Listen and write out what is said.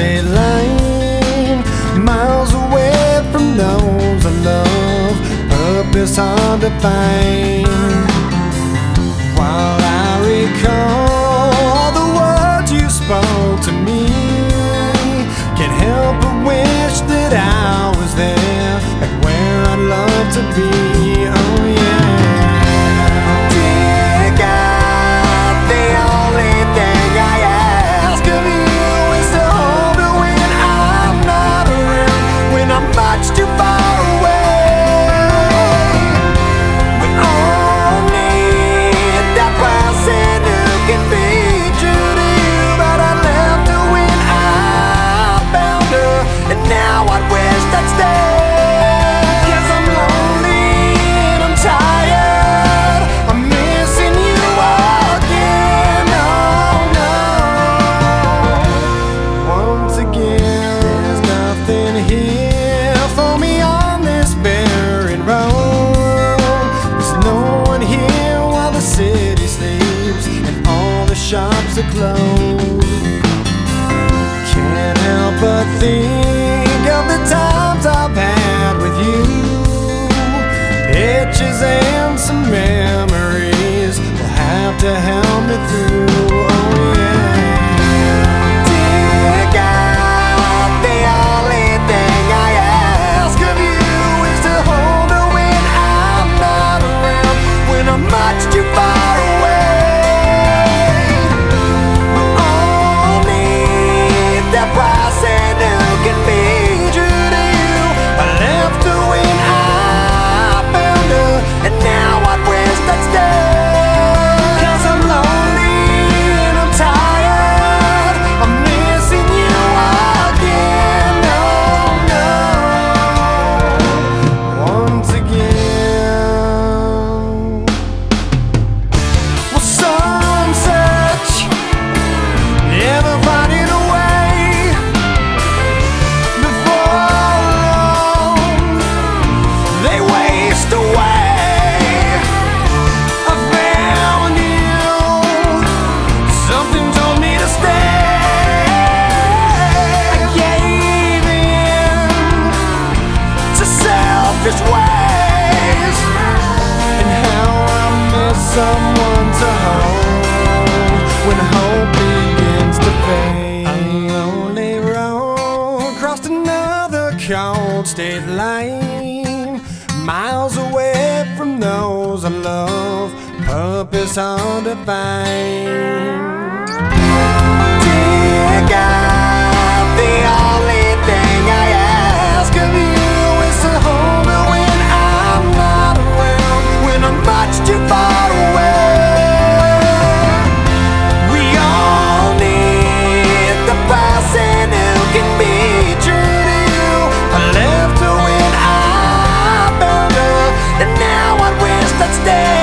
state line, miles away from those I love. Purpose hard to find. While I recall. the glow. Can't help but think of the times I've had with you. Pictures and some memories will have to help. darkest ways. And how I miss someone to hold When hope begins to fade. A lonely road crossed another cold state line Miles away from those I love Purpose undefined して